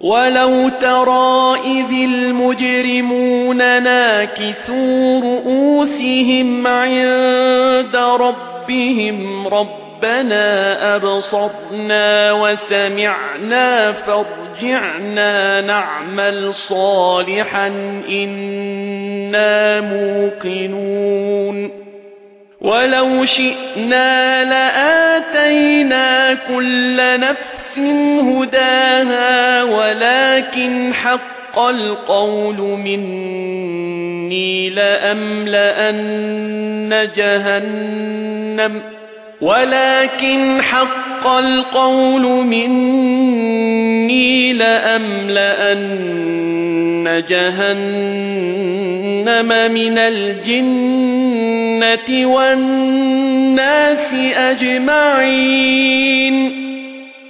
وَلَوْ تَرَى إِذِ الْمُجْرِمُونَ نَاكِسُو رُءُوسِهِمْ عِندَ رَبِّهِمْ رَبَّنَا أَبْصَرْنَا وَسَمِعْنَا فَارْجِعْنَا نَعْمَلْ صَالِحًا إِنَّا مُوقِنُونَ وَلَوْ شِئْنَا لَآتَيْنَا كُلَّ نَفْسٍ هُدَاهَا وَلَكِنْ حَقَّ الْقَوْلُ مِنِّي لَأَمْلَأَنَّ جَهَنَّمَ وَلَكِنْ حَقَّ الْقَوْلُ مِنِّي لَأَمْلَأَنَّ جَهَنَّمَ مِنَ الْجِنَّةِ وَالنَّاسِ أَجْمَعِينَ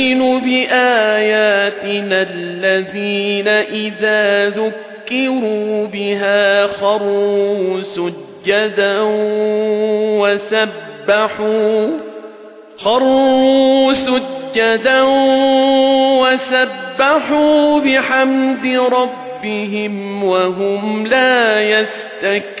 يُؤْمِنُ بِآيَاتِنَا الَّذِينَ إِذَا ذُكِّرُوا بِهَا خَرُّوا سُجَّدًا وَسَبَّحُوا خَرُّوا سُجَّدًا وَسَبَّحُوا بِحَمْدِ رَبِّهِمْ وَهُمْ لَا يَسْتَكْبِرُونَ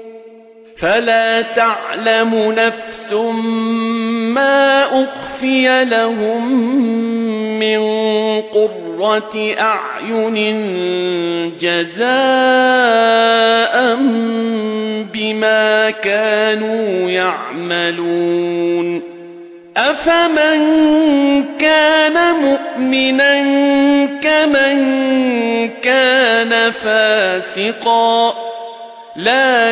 فَلَا تَعْلَمُ نَفْسٌ مَا أُخْفِيَ لَهُم مِّن قُرَّةِ أَعْيُنٍ جَزَاءً بِمَا كَانُوا يَعْمَلُونَ. أَفَمَن كَانَ مُؤْمِنًا كَمَن كَانَ فَاسِقًا. لَّا